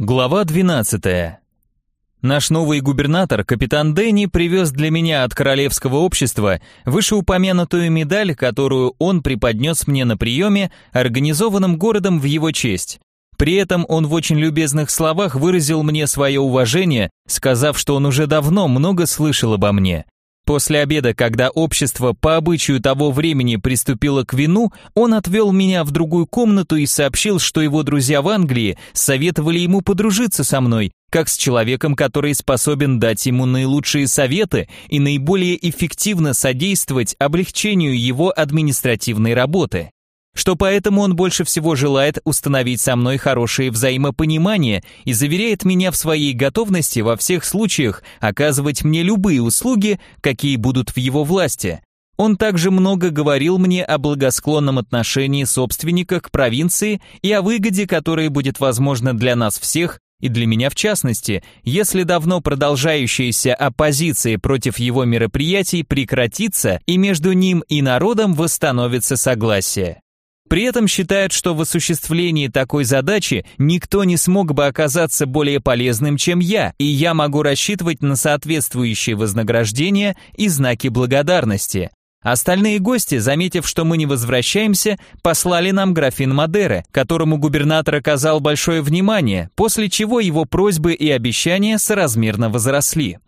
Глава 12. Наш новый губернатор, капитан Дэнни, привез для меня от Королевского общества вышеупомянутую медаль, которую он преподнес мне на приеме, организованном городом в его честь. При этом он в очень любезных словах выразил мне свое уважение, сказав, что он уже давно много слышал обо мне. После обеда, когда общество по обычаю того времени приступило к вину, он отвел меня в другую комнату и сообщил, что его друзья в Англии советовали ему подружиться со мной, как с человеком, который способен дать ему наилучшие советы и наиболее эффективно содействовать облегчению его административной работы что поэтому он больше всего желает установить со мной хорошее взаимопонимание и заверяет меня в своей готовности во всех случаях оказывать мне любые услуги, какие будут в его власти. Он также много говорил мне о благосклонном отношении собственника к провинции и о выгоде, которая будет возможна для нас всех и для меня в частности, если давно продолжающаяся оппозиция против его мероприятий прекратится и между ним и народом восстановится согласие. При этом считают, что в осуществлении такой задачи никто не смог бы оказаться более полезным, чем я, и я могу рассчитывать на соответствующее вознаграждение и знаки благодарности. Остальные гости, заметив, что мы не возвращаемся, послали нам графин Мадеры, которому губернатор оказал большое внимание, после чего его просьбы и обещания соразмерно возросли.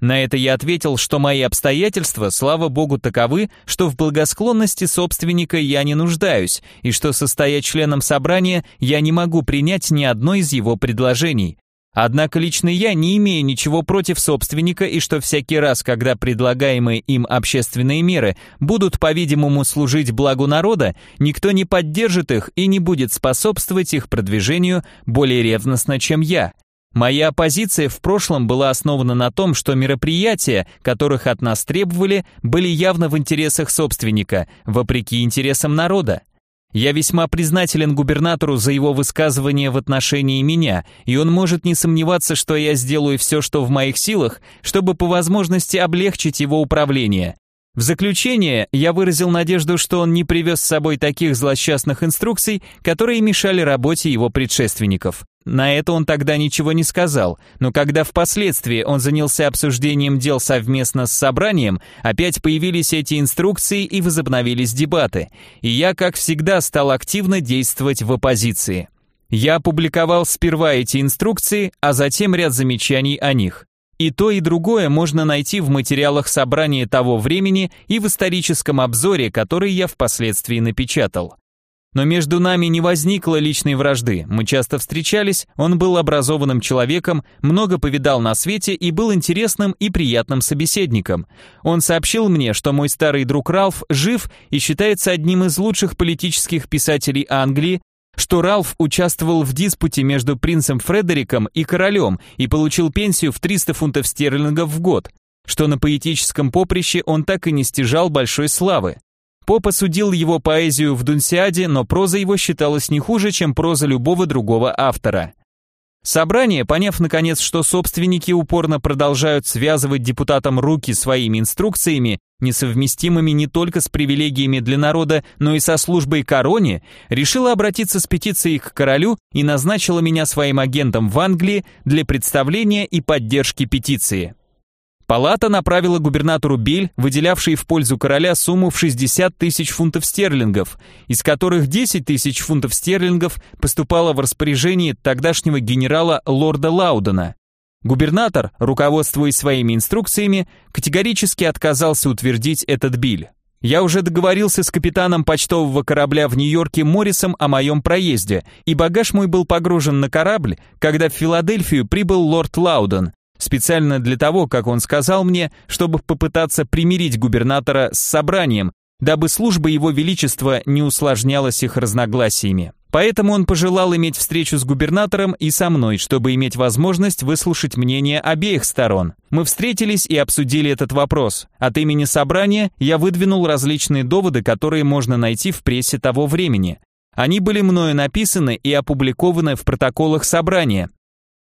На это я ответил, что мои обстоятельства, слава богу, таковы, что в благосклонности собственника я не нуждаюсь, и что, состоя членом собрания, я не могу принять ни одно из его предложений. Однако лично я не имею ничего против собственника и что всякий раз, когда предлагаемые им общественные меры будут, по-видимому, служить благу народа, никто не поддержит их и не будет способствовать их продвижению более ревностно, чем я. Моя позиция в прошлом была основана на том, что мероприятия, которых от нас требовали, были явно в интересах собственника, вопреки интересам народа. Я весьма признателен губернатору за его высказывание в отношении меня, и он может не сомневаться, что я сделаю все, что в моих силах, чтобы по возможности облегчить его управление. В заключение я выразил надежду, что он не привез с собой таких злосчастных инструкций, которые мешали работе его предшественников. На это он тогда ничего не сказал, но когда впоследствии он занялся обсуждением дел совместно с собранием, опять появились эти инструкции и возобновились дебаты, и я, как всегда, стал активно действовать в оппозиции. Я опубликовал сперва эти инструкции, а затем ряд замечаний о них. И то, и другое можно найти в материалах собрания того времени и в историческом обзоре, который я впоследствии напечатал. Но между нами не возникло личной вражды, мы часто встречались, он был образованным человеком, много повидал на свете и был интересным и приятным собеседником. Он сообщил мне, что мой старый друг Ралф жив и считается одним из лучших политических писателей Англии, что Ралф участвовал в диспуте между принцем Фредериком и королем и получил пенсию в 300 фунтов стерлингов в год, что на поэтическом поприще он так и не стяжал большой славы. Поп осудил его поэзию в Дунсиаде, но проза его считалась не хуже, чем проза любого другого автора. Собрание, поняв наконец, что собственники упорно продолжают связывать депутатам руки своими инструкциями, несовместимыми не только с привилегиями для народа, но и со службой короне, решило обратиться с петицией к королю и назначило меня своим агентом в Англии для представления и поддержки петиции. Палата направила губернатору Биль, выделявший в пользу короля сумму в 60 тысяч фунтов стерлингов, из которых 10 тысяч фунтов стерлингов поступало в распоряжение тогдашнего генерала лорда Лаудена. Губернатор, руководствуясь своими инструкциями, категорически отказался утвердить этот Биль. Я уже договорился с капитаном почтового корабля в Нью-Йорке Моррисом о моем проезде, и багаж мой был погружен на корабль, когда в Филадельфию прибыл лорд Лауден, специально для того, как он сказал мне, чтобы попытаться примирить губернатора с собранием, дабы служба его величества не усложнялась их разногласиями. Поэтому он пожелал иметь встречу с губернатором и со мной, чтобы иметь возможность выслушать мнение обеих сторон. Мы встретились и обсудили этот вопрос. От имени собрания я выдвинул различные доводы, которые можно найти в прессе того времени. Они были мною написаны и опубликованы в протоколах собрания,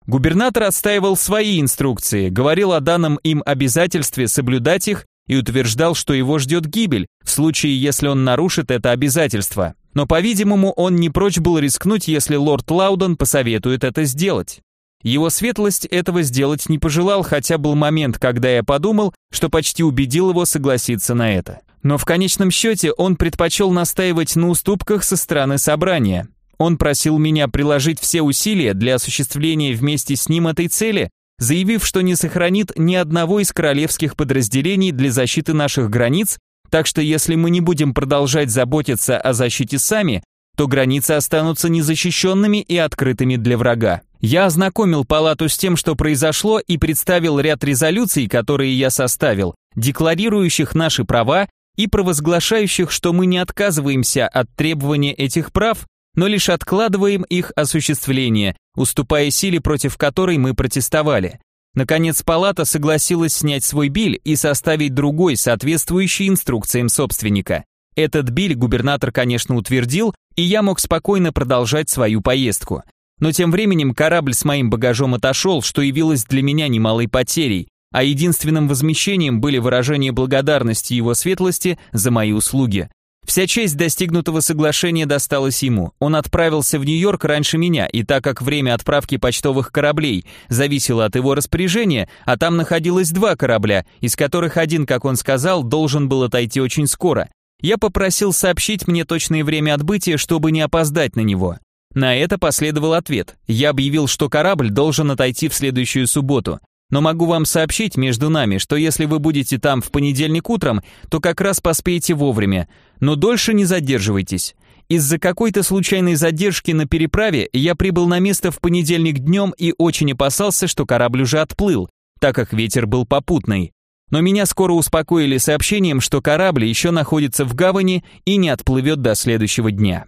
Губернатор отстаивал свои инструкции, говорил о данном им обязательстве соблюдать их и утверждал, что его ждет гибель, в случае, если он нарушит это обязательство. Но, по-видимому, он не прочь был рискнуть, если лорд Лаудон посоветует это сделать. Его светлость этого сделать не пожелал, хотя был момент, когда я подумал, что почти убедил его согласиться на это. Но в конечном счете он предпочел настаивать на уступках со стороны собрания. Он просил меня приложить все усилия для осуществления вместе с ним этой цели, заявив, что не сохранит ни одного из королевских подразделений для защиты наших границ, так что если мы не будем продолжать заботиться о защите сами, то границы останутся незащищенными и открытыми для врага. Я ознакомил палату с тем, что произошло, и представил ряд резолюций, которые я составил, декларирующих наши права и провозглашающих, что мы не отказываемся от требования этих прав, но лишь откладываем их осуществление, уступая силе, против которой мы протестовали. Наконец, палата согласилась снять свой биль и составить другой, соответствующий инструкциям собственника. Этот биль губернатор, конечно, утвердил, и я мог спокойно продолжать свою поездку. Но тем временем корабль с моим багажом отошел, что явилось для меня немалой потерей, а единственным возмещением были выражения благодарности его светлости за мои услуги. Вся честь достигнутого соглашения досталась ему. Он отправился в Нью-Йорк раньше меня, и так как время отправки почтовых кораблей зависело от его распоряжения, а там находилось два корабля, из которых один, как он сказал, должен был отойти очень скоро, я попросил сообщить мне точное время отбытия, чтобы не опоздать на него. На это последовал ответ. Я объявил, что корабль должен отойти в следующую субботу. Но могу вам сообщить между нами, что если вы будете там в понедельник утром, то как раз поспеете вовремя. Но дольше не задерживайтесь. Из-за какой-то случайной задержки на переправе я прибыл на место в понедельник днем и очень опасался, что корабль уже отплыл, так как ветер был попутный. Но меня скоро успокоили сообщением, что корабль еще находится в гавани и не отплывет до следующего дня.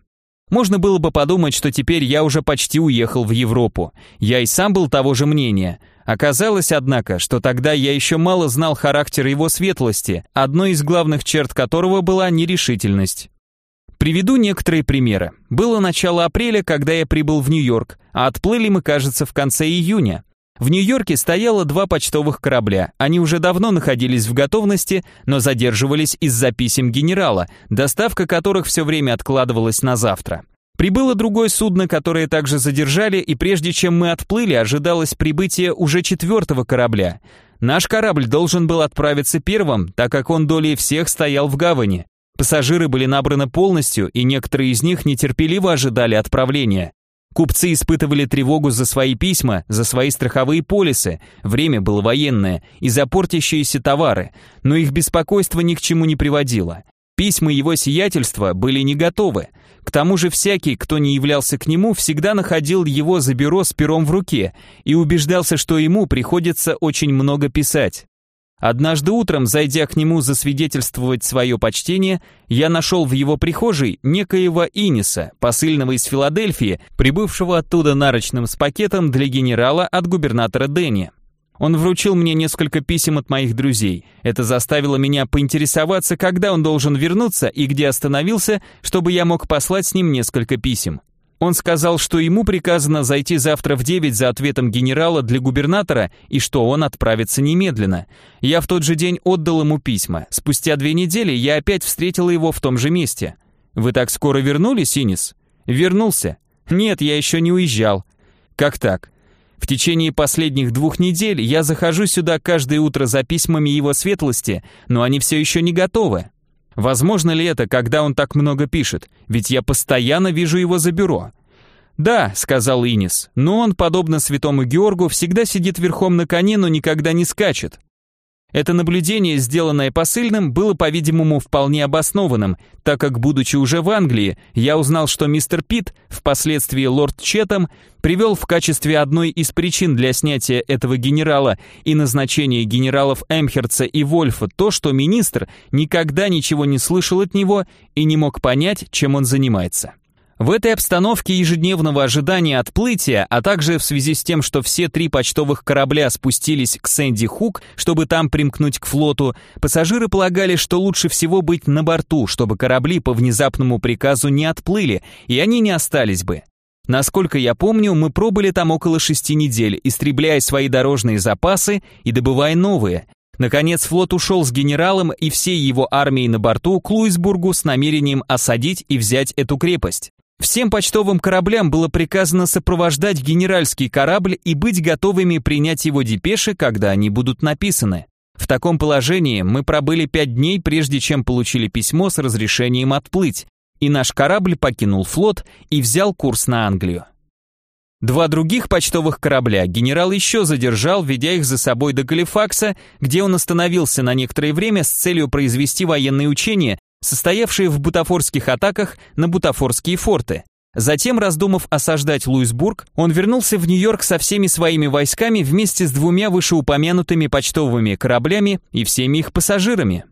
Можно было бы подумать, что теперь я уже почти уехал в Европу. Я и сам был того же мнения. Оказалось, однако, что тогда я еще мало знал характер его светлости, одной из главных черт которого была нерешительность. Приведу некоторые примеры. Было начало апреля, когда я прибыл в Нью-Йорк, а отплыли мы, кажется, в конце июня. В Нью-Йорке стояло два почтовых корабля. Они уже давно находились в готовности, но задерживались из-за писем генерала, доставка которых все время откладывалась на завтра. Прибыло другое судно, которое также задержали, и прежде чем мы отплыли, ожидалось прибытие уже четвертого корабля. Наш корабль должен был отправиться первым, так как он долей всех стоял в гавани. Пассажиры были набраны полностью, и некоторые из них нетерпеливо ожидали отправления. Купцы испытывали тревогу за свои письма, за свои страховые полисы, время было военное, и за портящиеся товары, но их беспокойство ни к чему не приводило. Письма его сиятельства были не готовы. К тому же всякий, кто не являлся к нему, всегда находил его за бюро с пером в руке и убеждался, что ему приходится очень много писать. Однажды утром, зайдя к нему засвидетельствовать свое почтение, я нашел в его прихожей некоего Иниса, посыльного из Филадельфии, прибывшего оттуда нарочным с пакетом для генерала от губернатора Дэнни. Он вручил мне несколько писем от моих друзей. Это заставило меня поинтересоваться, когда он должен вернуться и где остановился, чтобы я мог послать с ним несколько писем. Он сказал, что ему приказано зайти завтра в 9 за ответом генерала для губернатора и что он отправится немедленно. Я в тот же день отдал ему письма. Спустя две недели я опять встретил его в том же месте. «Вы так скоро вернулись, Инис?» «Вернулся». «Нет, я еще не уезжал». «Как так?» В течение последних двух недель я захожу сюда каждое утро за письмами его светлости, но они все еще не готовы. Возможно ли это, когда он так много пишет? Ведь я постоянно вижу его за бюро. «Да», — сказал Инис, — «но он, подобно святому Георгу, всегда сидит верхом на коне, но никогда не скачет. Это наблюдение, сделанное посыльным, было, по-видимому, вполне обоснованным, так как, будучи уже в Англии, я узнал, что мистер Питт, впоследствии лорд Четом, привел в качестве одной из причин для снятия этого генерала и назначения генералов Эмхерца и Вольфа то, что министр никогда ничего не слышал от него и не мог понять, чем он занимается. В этой обстановке ежедневного ожидания отплытия, а также в связи с тем, что все три почтовых корабля спустились к Сэнди Хук, чтобы там примкнуть к флоту, пассажиры полагали, что лучше всего быть на борту, чтобы корабли по внезапному приказу не отплыли, и они не остались бы. Насколько я помню, мы пробыли там около шести недель, истребляя свои дорожные запасы и добывая новые. Наконец флот ушел с генералом и всей его армией на борту к Луисбургу с намерением осадить и взять эту крепость. Всем почтовым кораблям было приказано сопровождать генеральский корабль и быть готовыми принять его депеши, когда они будут написаны. В таком положении мы пробыли пять дней, прежде чем получили письмо с разрешением отплыть, и наш корабль покинул флот и взял курс на Англию. Два других почтовых корабля генерал еще задержал, ведя их за собой до Галифакса, где он остановился на некоторое время с целью произвести военные учения, состоявшие в бутафорских атаках на бутафорские форты. Затем, раздумав осаждать Луисбург, он вернулся в Нью-Йорк со всеми своими войсками вместе с двумя вышеупомянутыми почтовыми кораблями и всеми их пассажирами.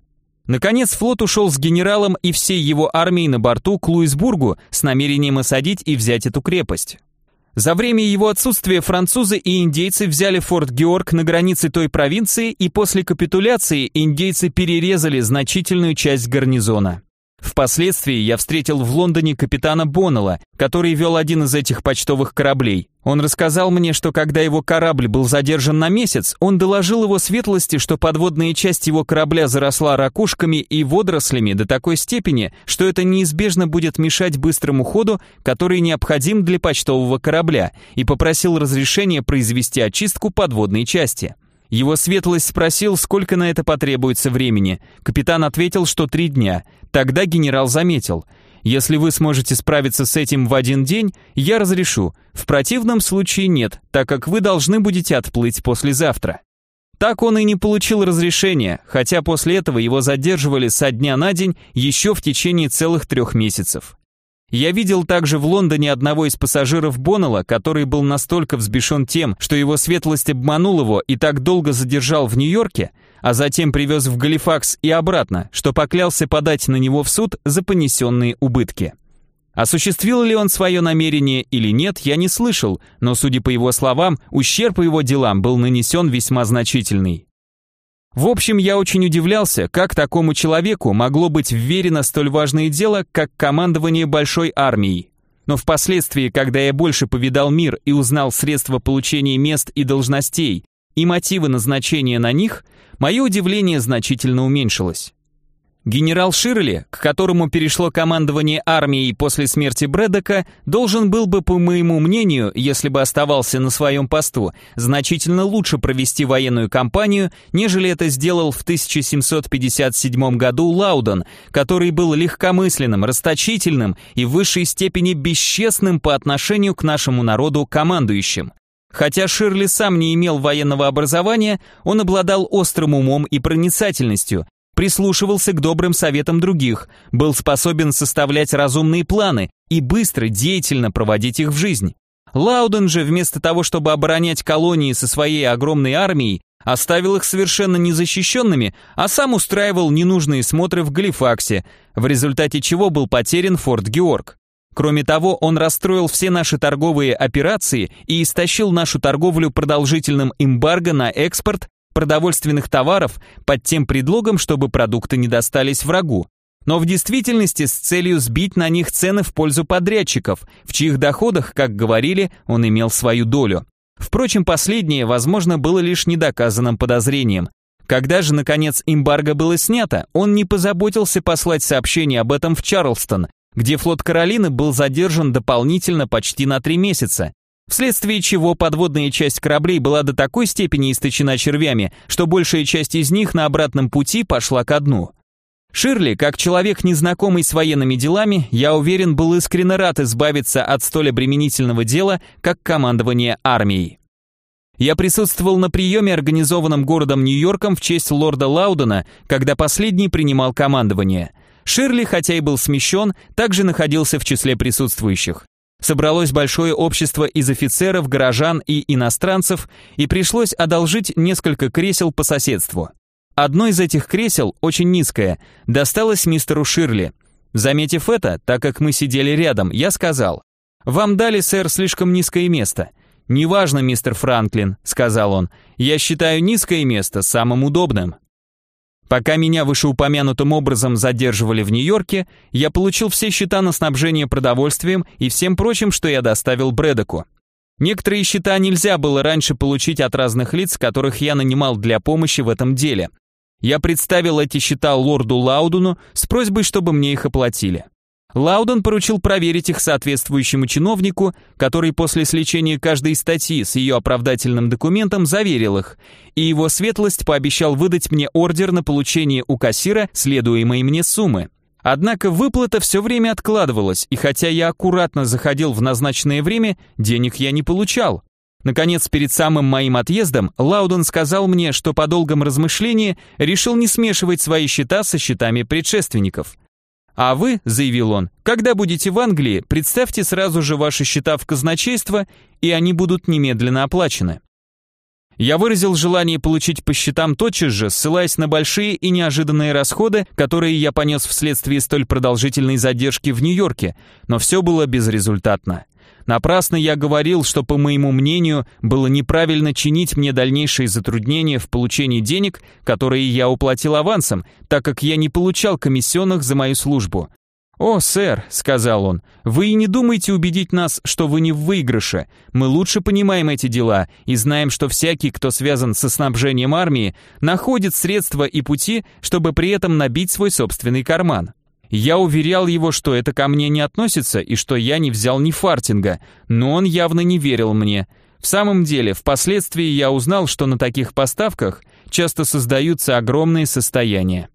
Наконец, флот ушел с генералом и всей его армией на борту к Луисбургу с намерением осадить и взять эту крепость. За время его отсутствия французы и индейцы взяли форт Георг на границе той провинции, и после капитуляции индейцы перерезали значительную часть гарнизона. Впоследствии я встретил в Лондоне капитана Боннелла, который вел один из этих почтовых кораблей. Он рассказал мне, что когда его корабль был задержан на месяц, он доложил его светлости, что подводная часть его корабля заросла ракушками и водорослями до такой степени, что это неизбежно будет мешать быстрому ходу, который необходим для почтового корабля, и попросил разрешения произвести очистку подводной части. Его светлость спросил, сколько на это потребуется времени. Капитан ответил, что три дня. Тогда генерал заметил. «Если вы сможете справиться с этим в один день, я разрешу. В противном случае нет, так как вы должны будете отплыть послезавтра». Так он и не получил разрешения, хотя после этого его задерживали со дня на день еще в течение целых трех месяцев. Я видел также в Лондоне одного из пассажиров Боннелла, который был настолько взбешен тем, что его светлость обманул его и так долго задержал в Нью-Йорке, а затем привез в Галифакс и обратно, что поклялся подать на него в суд за понесенные убытки. Осуществил ли он свое намерение или нет, я не слышал, но, судя по его словам, ущерб его делам был нанесен весьма значительный. В общем, я очень удивлялся, как такому человеку могло быть вверено столь важное дело, как командование большой армией. Но впоследствии, когда я больше повидал мир и узнал средства получения мест и должностей и мотивы назначения на них, мое удивление значительно уменьшилось. Генерал Ширли, к которому перешло командование армией после смерти Брэдока, должен был бы, по моему мнению, если бы оставался на своем посту, значительно лучше провести военную кампанию, нежели это сделал в 1757 году Лаудон, который был легкомысленным, расточительным и в высшей степени бесчестным по отношению к нашему народу командующим. Хотя Ширли сам не имел военного образования, он обладал острым умом и проницательностью, прислушивался к добрым советам других, был способен составлять разумные планы и быстро, деятельно проводить их в жизнь. Лауден же вместо того, чтобы оборонять колонии со своей огромной армией, оставил их совершенно незащищенными, а сам устраивал ненужные смотры в Галифаксе, в результате чего был потерян Форт Георг. Кроме того, он расстроил все наши торговые операции и истощил нашу торговлю продолжительным эмбарго на экспорт продовольственных товаров под тем предлогом, чтобы продукты не достались врагу, но в действительности с целью сбить на них цены в пользу подрядчиков, в чьих доходах, как говорили, он имел свою долю. Впрочем, последнее, возможно, было лишь недоказанным подозрением. Когда же, наконец, эмбарго было снято, он не позаботился послать сообщение об этом в Чарлстон, где флот Каролины был задержан дополнительно почти на три месяца, вследствие чего подводная часть кораблей была до такой степени источена червями, что большая часть из них на обратном пути пошла ко дну. Ширли, как человек, незнакомый с военными делами, я уверен, был искренне рад избавиться от столь обременительного дела, как командование армией. Я присутствовал на приеме, организованном городом Нью-Йорком в честь лорда Лаудена, когда последний принимал командование. Ширли, хотя и был смещен, также находился в числе присутствующих собралось большое общество из офицеров, горожан и иностранцев, и пришлось одолжить несколько кресел по соседству. Одно из этих кресел, очень низкое, досталось мистеру Ширли. Заметив это, так как мы сидели рядом, я сказал, «Вам дали, сэр, слишком низкое место». «Неважно, мистер Франклин», — сказал он, «я считаю низкое место самым удобным». Пока меня вышеупомянутым образом задерживали в Нью-Йорке, я получил все счета на снабжение продовольствием и всем прочим, что я доставил Брэдоку. Некоторые счета нельзя было раньше получить от разных лиц, которых я нанимал для помощи в этом деле. Я представил эти счета лорду Лаудуну с просьбой, чтобы мне их оплатили. Лауден поручил проверить их соответствующему чиновнику, который после сличения каждой статьи с ее оправдательным документом заверил их, и его светлость пообещал выдать мне ордер на получение у кассира следуемой мне суммы. Однако выплата все время откладывалась, и хотя я аккуратно заходил в назначенное время, денег я не получал. Наконец, перед самым моим отъездом, Лауден сказал мне, что по долгом размышлении решил не смешивать свои счета со счетами предшественников. «А вы», — заявил он, — «когда будете в Англии, представьте сразу же ваши счета в казначейство, и они будут немедленно оплачены». Я выразил желание получить по счетам тотчас же, ссылаясь на большие и неожиданные расходы, которые я понес вследствие столь продолжительной задержки в Нью-Йорке, но все было безрезультатно. Напрасно я говорил, что, по моему мнению, было неправильно чинить мне дальнейшие затруднения в получении денег, которые я уплатил авансом, так как я не получал комиссионных за мою службу. «О, сэр», — сказал он, — «вы и не думайте убедить нас, что вы не в выигрыше. Мы лучше понимаем эти дела и знаем, что всякий, кто связан со снабжением армии, находит средства и пути, чтобы при этом набить свой собственный карман». Я уверял его, что это ко мне не относится и что я не взял ни фартинга, но он явно не верил мне. В самом деле, впоследствии я узнал, что на таких поставках часто создаются огромные состояния.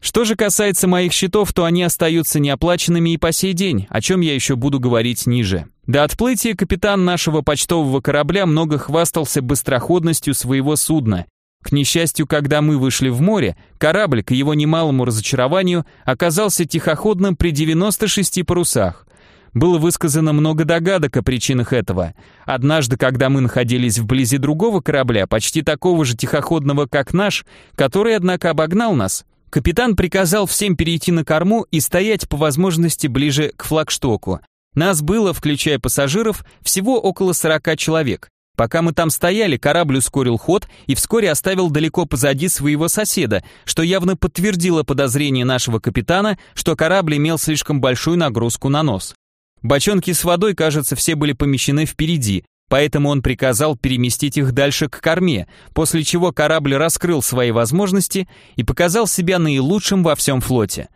Что же касается моих счетов, то они остаются неоплаченными и по сей день, о чем я еще буду говорить ниже. До отплытия капитан нашего почтового корабля много хвастался быстроходностью своего судна. К несчастью, когда мы вышли в море, корабль, к его немалому разочарованию, оказался тихоходным при 96 парусах. Было высказано много догадок о причинах этого. Однажды, когда мы находились вблизи другого корабля, почти такого же тихоходного, как наш, который, однако, обогнал нас, Капитан приказал всем перейти на корму и стоять по возможности ближе к флагштоку. Нас было, включая пассажиров, всего около 40 человек. Пока мы там стояли, корабль ускорил ход и вскоре оставил далеко позади своего соседа, что явно подтвердило подозрение нашего капитана, что корабль имел слишком большую нагрузку на нос. Бочонки с водой, кажется, все были помещены впереди, Поэтому он приказал переместить их дальше к корме, после чего корабль раскрыл свои возможности и показал себя наилучшим во всем флоте.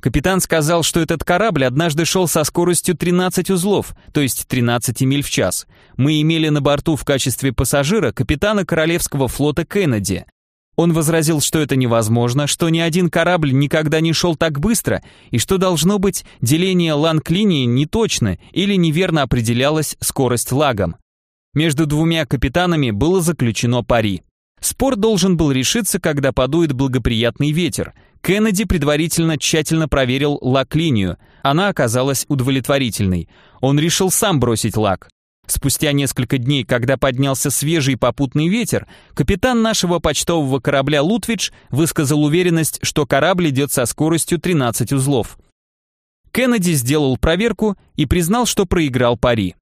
Капитан сказал, что этот корабль однажды шел со скоростью 13 узлов, то есть 13 миль в час. Мы имели на борту в качестве пассажира капитана Королевского флота Кеннеди. Он возразил, что это невозможно, что ни один корабль никогда не шел так быстро, и что должно быть деление ланг-линии неточно или неверно определялась скорость лагом. Между двумя капитанами было заключено пари. Спор должен был решиться, когда подует благоприятный ветер. Кеннеди предварительно тщательно проверил лак-линию. Она оказалась удовлетворительной. Он решил сам бросить лак. Спустя несколько дней, когда поднялся свежий попутный ветер, капитан нашего почтового корабля «Лутвидж» высказал уверенность, что корабль идет со скоростью 13 узлов. Кеннеди сделал проверку и признал, что проиграл пари.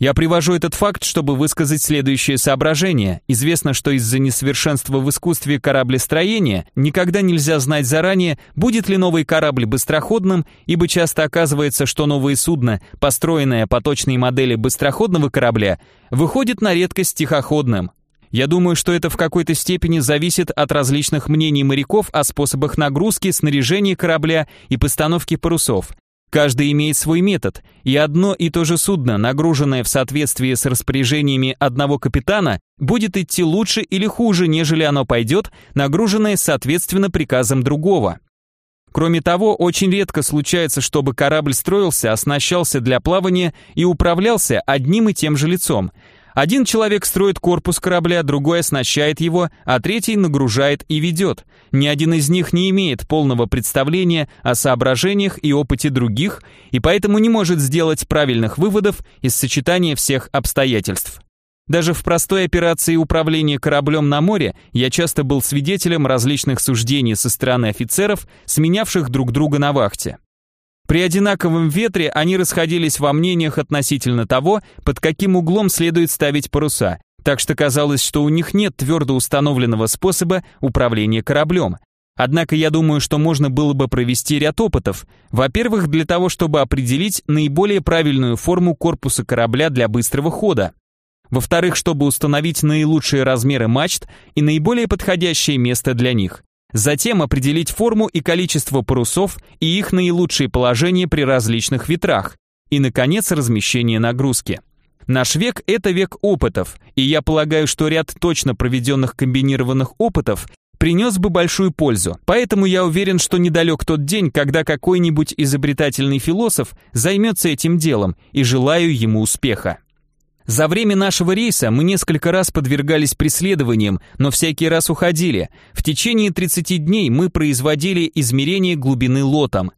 Я привожу этот факт, чтобы высказать следующее соображение. Известно, что из-за несовершенства в искусстве кораблестроения никогда нельзя знать заранее, будет ли новый корабль быстроходным, ибо часто оказывается, что новое судно, построенное по точной модели быстроходного корабля, выходит на редкость тихоходным. Я думаю, что это в какой-то степени зависит от различных мнений моряков о способах нагрузки, снаряжения корабля и постановки парусов. Каждый имеет свой метод, и одно и то же судно, нагруженное в соответствии с распоряжениями одного капитана, будет идти лучше или хуже, нежели оно пойдет, нагруженное соответственно приказам другого. Кроме того, очень редко случается, чтобы корабль строился, оснащался для плавания и управлялся одним и тем же лицом – один человек строит корпус корабля, другой оснащает его, а третий нагружает и ведет. Ни один из них не имеет полного представления о соображениях и опыте других, и поэтому не может сделать правильных выводов из сочетания всех обстоятельств. Даже в простой операции управления кораблем на море я часто был свидетелем различных суждений со стороны офицеров, сменявших друг друга на вахте. При одинаковом ветре они расходились во мнениях относительно того, под каким углом следует ставить паруса, так что казалось, что у них нет твердо установленного способа управления кораблем. Однако я думаю, что можно было бы провести ряд опытов. Во-первых, для того, чтобы определить наиболее правильную форму корпуса корабля для быстрого хода. Во-вторых, чтобы установить наилучшие размеры мачт и наиболее подходящее место для них. Затем определить форму и количество парусов и их наилучшее положение при различных ветрах. И, наконец, размещение нагрузки. Наш век – это век опытов, и я полагаю, что ряд точно проведенных комбинированных опытов принес бы большую пользу. Поэтому я уверен, что недалек тот день, когда какой-нибудь изобретательный философ займется этим делом, и желаю ему успеха. За время нашего рейса мы несколько раз подвергались преследованиям, но всякий раз уходили. В течение 30 дней мы производили измерение глубины лотом.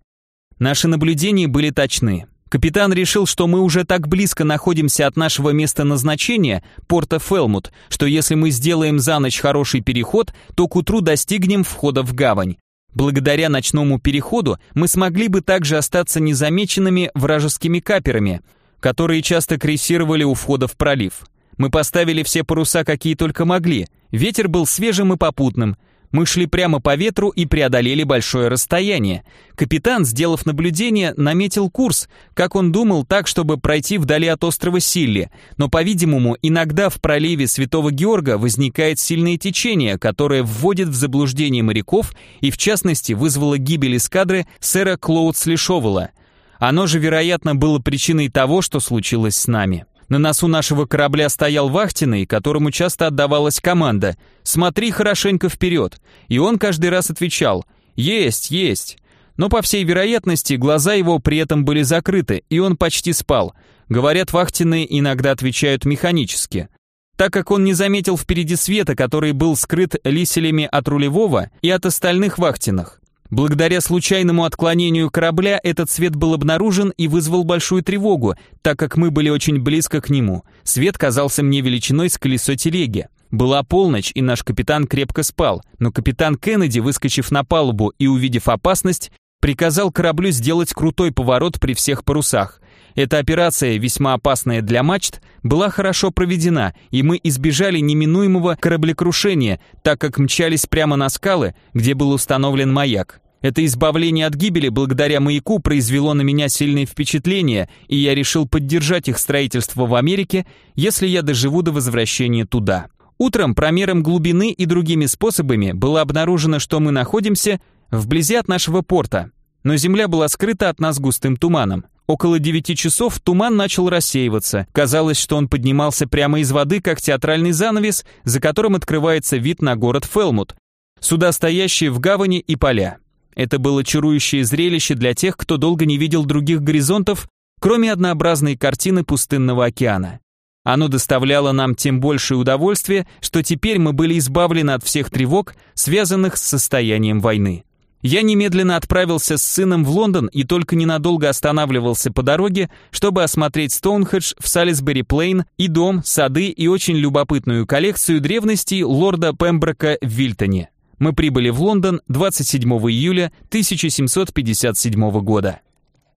Наши наблюдения были точны. Капитан решил, что мы уже так близко находимся от нашего места назначения, порта Фелмут, что если мы сделаем за ночь хороший переход, то к утру достигнем входа в гавань. Благодаря ночному переходу мы смогли бы также остаться незамеченными вражескими каперами – которые часто крейсировали у входа в пролив. Мы поставили все паруса, какие только могли. Ветер был свежим и попутным. Мы шли прямо по ветру и преодолели большое расстояние. Капитан, сделав наблюдение, наметил курс, как он думал, так, чтобы пройти вдали от острова Силли. Но, по-видимому, иногда в проливе Святого Георга возникает сильное течение, которое вводит в заблуждение моряков и, в частности, вызвало гибель эскадры сэра Клоудсли Шовела – оно же, вероятно, было причиной того, что случилось с нами. На носу нашего корабля стоял вахтенный, которому часто отдавалась команда «Смотри хорошенько вперед», и он каждый раз отвечал «Есть, есть». Но, по всей вероятности, глаза его при этом были закрыты, и он почти спал. Говорят, вахтенные иногда отвечают механически. Так как он не заметил впереди света, который был скрыт лиселями от рулевого и от остальных вахтенных. Благодаря случайному отклонению корабля этот свет был обнаружен и вызвал большую тревогу, так как мы были очень близко к нему. Свет казался мне величиной с колесо телеги. Была полночь, и наш капитан крепко спал, но капитан Кеннеди, выскочив на палубу и увидев опасность, приказал кораблю сделать крутой поворот при всех парусах. Эта операция, весьма опасная для мачт, была хорошо проведена, и мы избежали неминуемого кораблекрушения, так как мчались прямо на скалы, где был установлен маяк. Это избавление от гибели благодаря маяку произвело на меня сильное впечатление, и я решил поддержать их строительство в Америке, если я доживу до возвращения туда. Утром промером глубины и другими способами было обнаружено, что мы находимся вблизи от нашего порта, но земля была скрыта от нас густым туманом. Около 9 часов туман начал рассеиваться. Казалось, что он поднимался прямо из воды, как театральный занавес, за которым открывается вид на город Фелмут, суда, стоящие в гавани и поля. Это было чарующее зрелище для тех, кто долго не видел других горизонтов, кроме однообразной картины пустынного океана. Оно доставляло нам тем большее удовольствие, что теперь мы были избавлены от всех тревог, связанных с состоянием войны. Я немедленно отправился с сыном в Лондон и только ненадолго останавливался по дороге, чтобы осмотреть Стоунхедж в Салисбери-Плейн и дом, сады и очень любопытную коллекцию древностей лорда Пемброка в Вильтоне. Мы прибыли в Лондон 27 июля 1757 года.